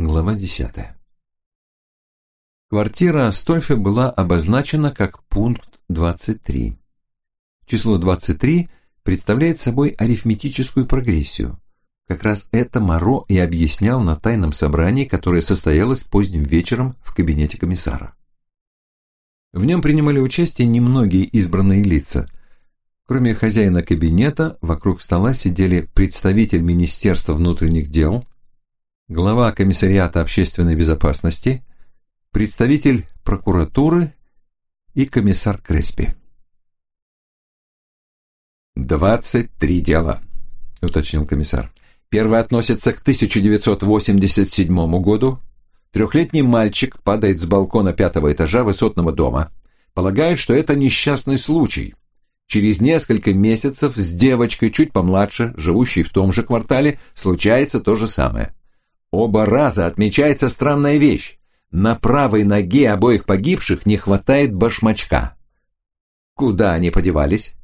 Глава десятая. Квартира Астольфе была обозначена как пункт 23. Число 23 представляет собой арифметическую прогрессию. Как раз это Моро и объяснял на тайном собрании, которое состоялось поздним вечером в кабинете комиссара. В нем принимали участие немногие избранные лица. Кроме хозяина кабинета, вокруг стола сидели представитель Министерства внутренних дел, глава комиссариата общественной безопасности, представитель прокуратуры и комиссар Креспи. «Двадцать три дела», — уточнил комиссар. «Первое относится к 1987 году. Трехлетний мальчик падает с балкона пятого этажа высотного дома. Полагают, что это несчастный случай. Через несколько месяцев с девочкой чуть помладше, живущей в том же квартале, случается то же самое. Оба раза отмечается странная вещь. На правой ноге обоих погибших не хватает башмачка. Куда они подевались?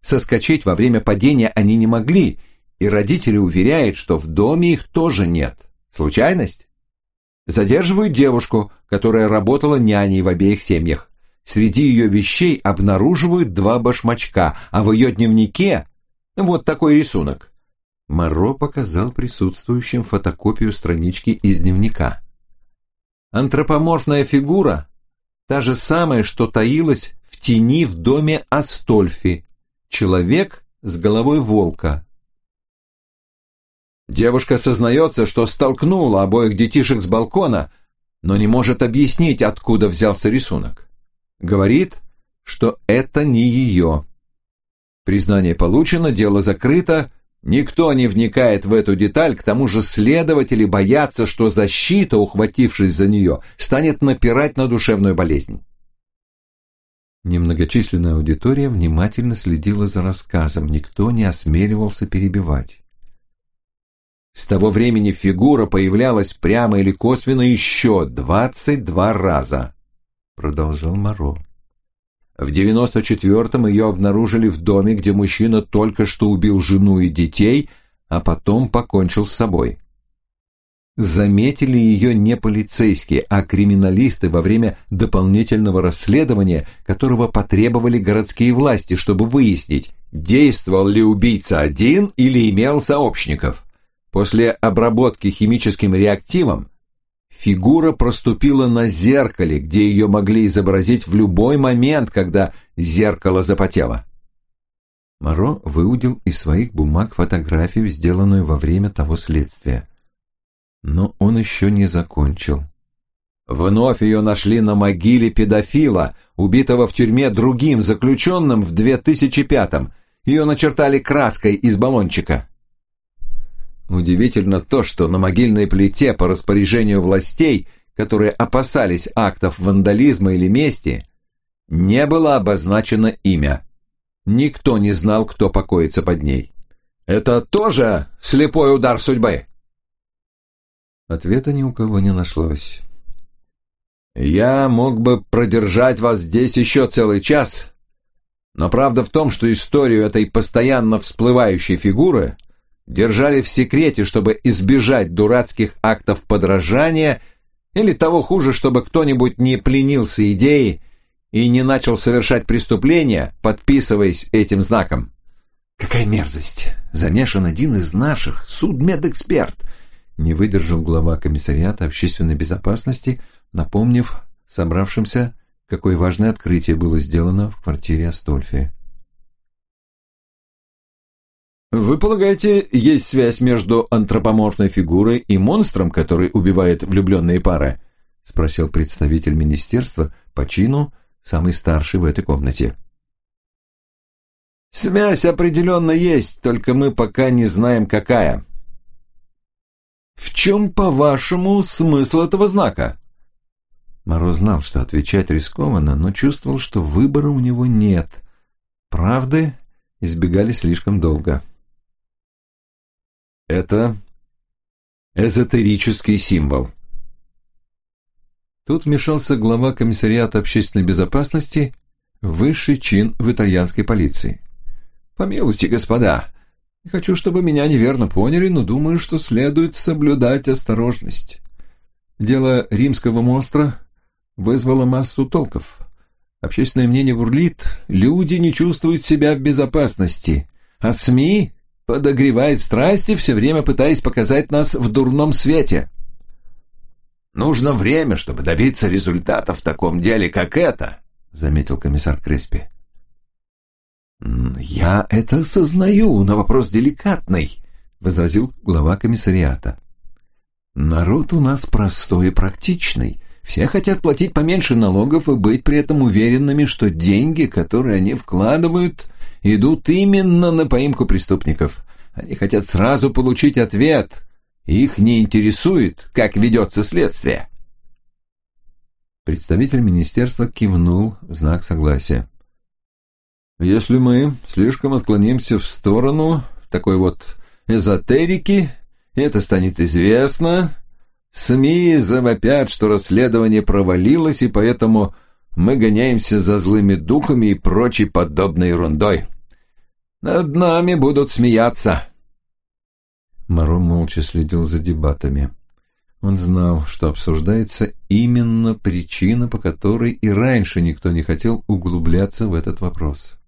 Соскочить во время падения они не могли, и родители уверяют, что в доме их тоже нет. Случайность? Задерживают девушку, которая работала няней в обеих семьях. Среди ее вещей обнаруживают два башмачка, а в ее дневнике вот такой рисунок. Моро показал присутствующим фотокопию странички из дневника. Антропоморфная фигура – та же самая, что таилась в тени в доме Астольфи. Человек с головой волка. Девушка сознается, что столкнула обоих детишек с балкона, но не может объяснить, откуда взялся рисунок. Говорит, что это не ее. Признание получено, дело закрыто, Никто не вникает в эту деталь, к тому же следователи боятся, что защита, ухватившись за нее, станет напирать на душевную болезнь. Немногочисленная аудитория внимательно следила за рассказом, никто не осмеливался перебивать. С того времени фигура появлялась прямо или косвенно еще двадцать два раза, продолжал Моро. В 94-м ее обнаружили в доме, где мужчина только что убил жену и детей, а потом покончил с собой. Заметили ее не полицейские, а криминалисты во время дополнительного расследования, которого потребовали городские власти, чтобы выяснить, действовал ли убийца один или имел сообщников. После обработки химическим реактивом Фигура проступила на зеркале, где ее могли изобразить в любой момент, когда зеркало запотело. Моро выудил из своих бумаг фотографию, сделанную во время того следствия. Но он еще не закончил. Вновь ее нашли на могиле педофила, убитого в тюрьме другим заключенным в 2005-м. Ее начертали краской из баллончика. Удивительно то, что на могильной плите по распоряжению властей, которые опасались актов вандализма или мести, не было обозначено имя. Никто не знал, кто покоится под ней. Это тоже слепой удар судьбы? Ответа ни у кого не нашлось. Я мог бы продержать вас здесь еще целый час, но правда в том, что историю этой постоянно всплывающей фигуры держали в секрете, чтобы избежать дурацких актов подражания или того хуже, чтобы кто-нибудь не пленился идеей и не начал совершать преступления, подписываясь этим знаком. Какая мерзость! Замешан один из наших, судмедэксперт. Не выдержал глава комиссариата общественной безопасности, напомнив собравшимся, какое важное открытие было сделано в квартире Астольфи. Вы полагаете, есть связь между антропоморфной фигурой и монстром, который убивает влюбленные пары? Спросил представитель министерства по чину, самый старший в этой комнате. Связь определенно есть, только мы пока не знаем, какая. В чем, по-вашему, смысл этого знака? Мороз знал, что отвечать рискованно, но чувствовал, что выбора у него нет. Правды избегали слишком долго. Это эзотерический символ. Тут вмешался глава комиссариата общественной безопасности, высший чин в итальянской полиции. «Помилуйте, господа, не хочу, чтобы меня неверно поняли, но думаю, что следует соблюдать осторожность. Дело римского монстра вызвало массу толков. Общественное мнение бурлит, люди не чувствуют себя в безопасности, а СМИ подогревают страсти, все время пытаясь показать нас в дурном свете. «Нужно время, чтобы добиться результата в таком деле, как это», — заметил комиссар Креспи. «Я это осознаю, но вопрос деликатный», — возразил глава комиссариата. «Народ у нас простой и практичный. Все хотят платить поменьше налогов и быть при этом уверенными, что деньги, которые они вкладывают, идут именно на поимку преступников. Они хотят сразу получить ответ. Их не интересует, как ведется следствие». Представитель министерства кивнул в знак согласия. Если мы слишком отклонимся в сторону такой вот эзотерики, это станет известно, СМИ завопят, что расследование провалилось, и поэтому мы гоняемся за злыми духами и прочей подобной ерундой. Над нами будут смеяться. Моро молча следил за дебатами. Он знал, что обсуждается именно причина, по которой и раньше никто не хотел углубляться в этот вопрос.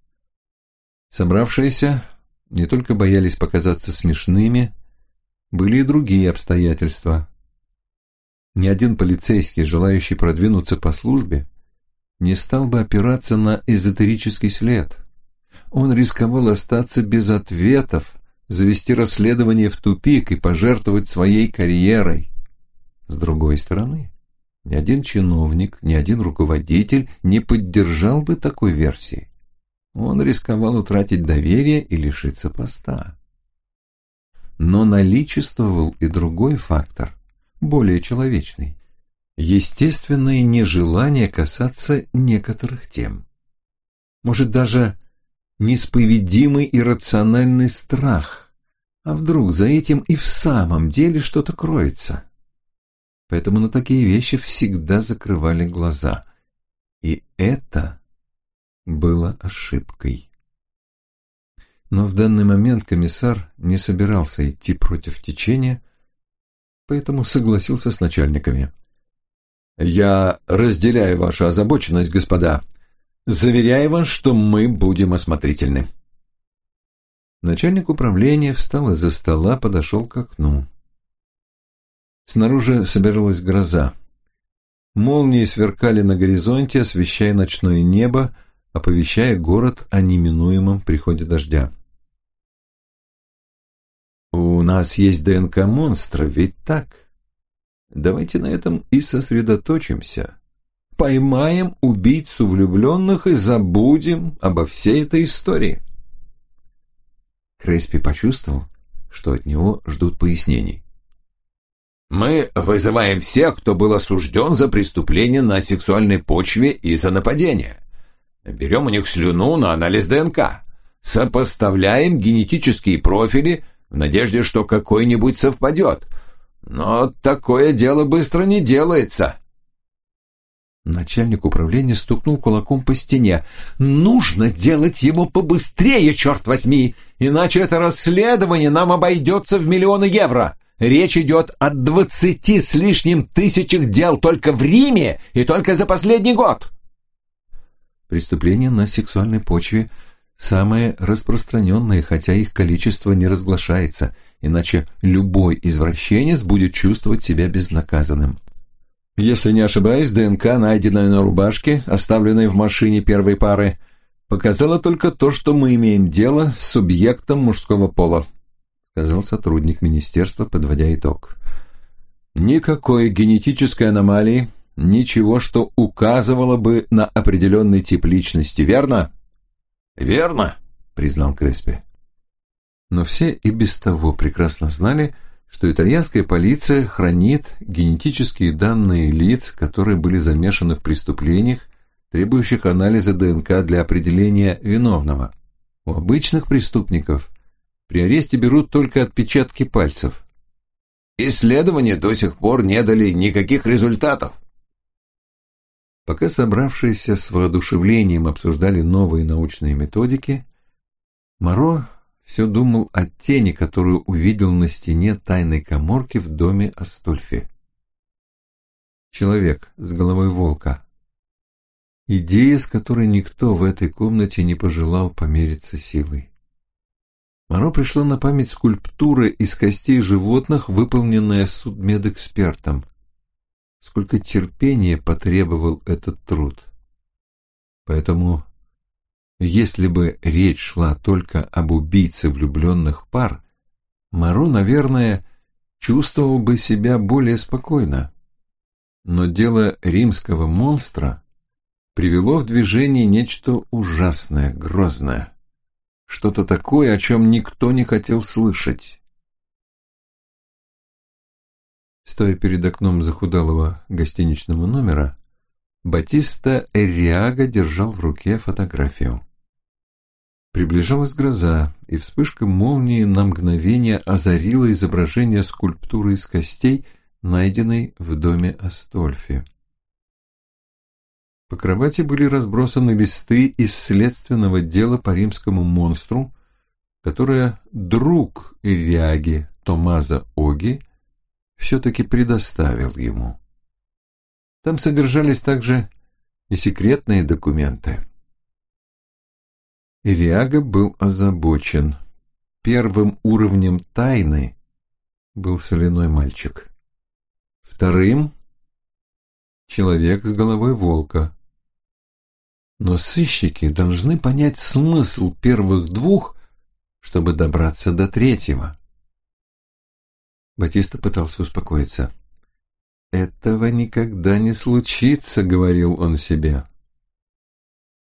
Собравшиеся не только боялись показаться смешными, были и другие обстоятельства. Ни один полицейский, желающий продвинуться по службе, не стал бы опираться на эзотерический след. Он рисковал остаться без ответов, завести расследование в тупик и пожертвовать своей карьерой. С другой стороны, ни один чиновник, ни один руководитель не поддержал бы такой версии он рисковал утратить доверие и лишиться поста. Но наличествовал и другой фактор, более человечный. Естественное нежелание касаться некоторых тем. Может, даже несповедимый иррациональный страх. А вдруг за этим и в самом деле что-то кроется? Поэтому на такие вещи всегда закрывали глаза. И это было ошибкой. Но в данный момент комиссар не собирался идти против течения, поэтому согласился с начальниками. «Я разделяю вашу озабоченность, господа. Заверяю вас, что мы будем осмотрительны». Начальник управления встал из-за стола, подошел к окну. Снаружи собиралась гроза. Молнии сверкали на горизонте, освещая ночное небо, оповещая город о неминуемом приходе дождя. «У нас есть ДНК монстра, ведь так? Давайте на этом и сосредоточимся. Поймаем убийцу влюбленных и забудем обо всей этой истории». Креспи почувствовал, что от него ждут пояснений. «Мы вызываем всех, кто был осужден за преступление на сексуальной почве и за нападение. Берем у них слюну на анализ ДНК. Сопоставляем генетические профили в надежде, что какой-нибудь совпадет. Но такое дело быстро не делается. Начальник управления стукнул кулаком по стене. «Нужно делать его побыстрее, черт возьми! Иначе это расследование нам обойдется в миллионы евро! Речь идет о двадцати с лишним тысячах дел только в Риме и только за последний год!» Преступления на сексуальной почве самые распространенные, хотя их количество не разглашается, иначе любой извращенец будет чувствовать себя безнаказанным. Если не ошибаюсь, ДНК, найденная на рубашке, оставленной в машине первой пары, показала только то, что мы имеем дело с субъектом мужского пола, сказал сотрудник министерства, подводя итог. Никакой генетической аномалии, ничего, что указывало бы на определенный тип личности, верно? Верно, признал Креспи. Но все и без того прекрасно знали, что итальянская полиция хранит генетические данные лиц, которые были замешаны в преступлениях, требующих анализа ДНК для определения виновного. У обычных преступников при аресте берут только отпечатки пальцев. Исследования до сих пор не дали никаких результатов. Пока собравшиеся с воодушевлением обсуждали новые научные методики, Моро все думал о тени, которую увидел на стене тайной коморки в доме Астольфи. Человек с головой волка. Идея, с которой никто в этой комнате не пожелал помериться силой. Моро пришло на память скульптура из костей животных, выполненная судмедэкспертом. Сколько терпения потребовал этот труд. Поэтому, если бы речь шла только об убийце влюбленных пар, Моро, наверное, чувствовал бы себя более спокойно. Но дело римского монстра привело в движение нечто ужасное, грозное. Что-то такое, о чем никто не хотел слышать. Стоя перед окном захудалого гостиничного номера, Батиста Эриага держал в руке фотографию. Приближалась гроза, и вспышка молнии на мгновение озарила изображение скульптуры из костей, найденной в доме Астольфи. По кровати были разбросаны листы из следственного дела по римскому монстру, которое друг Ильяги Томаза Оги все-таки предоставил ему. Там содержались также и секретные документы. Ильяга был озабочен. Первым уровнем тайны был соляной мальчик. Вторым — человек с головой волка. Но сыщики должны понять смысл первых двух, чтобы добраться до третьего. Батиста пытался успокоиться. «Этого никогда не случится», — говорил он себе.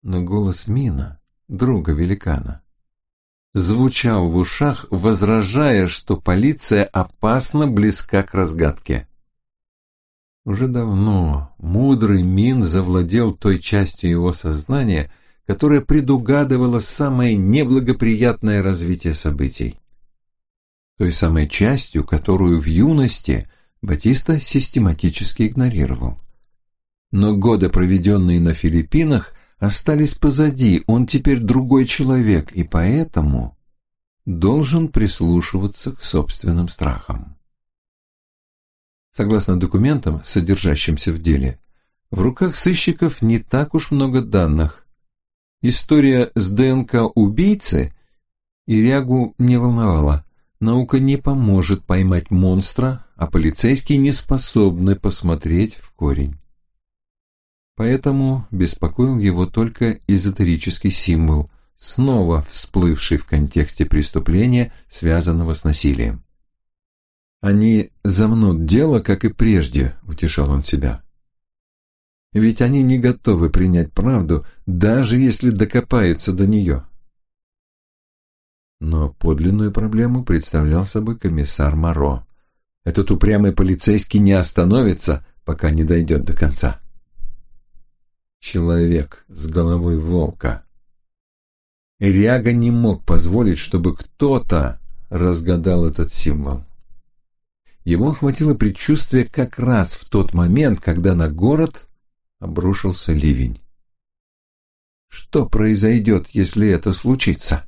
Но голос Мина, друга великана, звучал в ушах, возражая, что полиция опасно близка к разгадке. Уже давно мудрый Мин завладел той частью его сознания, которая предугадывала самое неблагоприятное развитие событий. Той самой частью, которую в юности Батиста систематически игнорировал. Но годы, проведенные на Филиппинах, остались позади, он теперь другой человек, и поэтому должен прислушиваться к собственным страхам. Согласно документам, содержащимся в деле, в руках сыщиков не так уж много данных. История с ДНК убийцы Ирягу не волновала. Наука не поможет поймать монстра, а полицейские не способны посмотреть в корень. Поэтому беспокоил его только эзотерический символ, снова всплывший в контексте преступления, связанного с насилием. Они замнут дело, как и прежде, утешал он себя. Ведь они не готовы принять правду, даже если докопаются до нее. Но подлинную проблему представлял собой комиссар Моро. Этот упрямый полицейский не остановится, пока не дойдет до конца. Человек с головой волка. Ряга не мог позволить, чтобы кто-то разгадал этот символ. Его охватило предчувствие как раз в тот момент, когда на город обрушился ливень. Что произойдет, если это случится?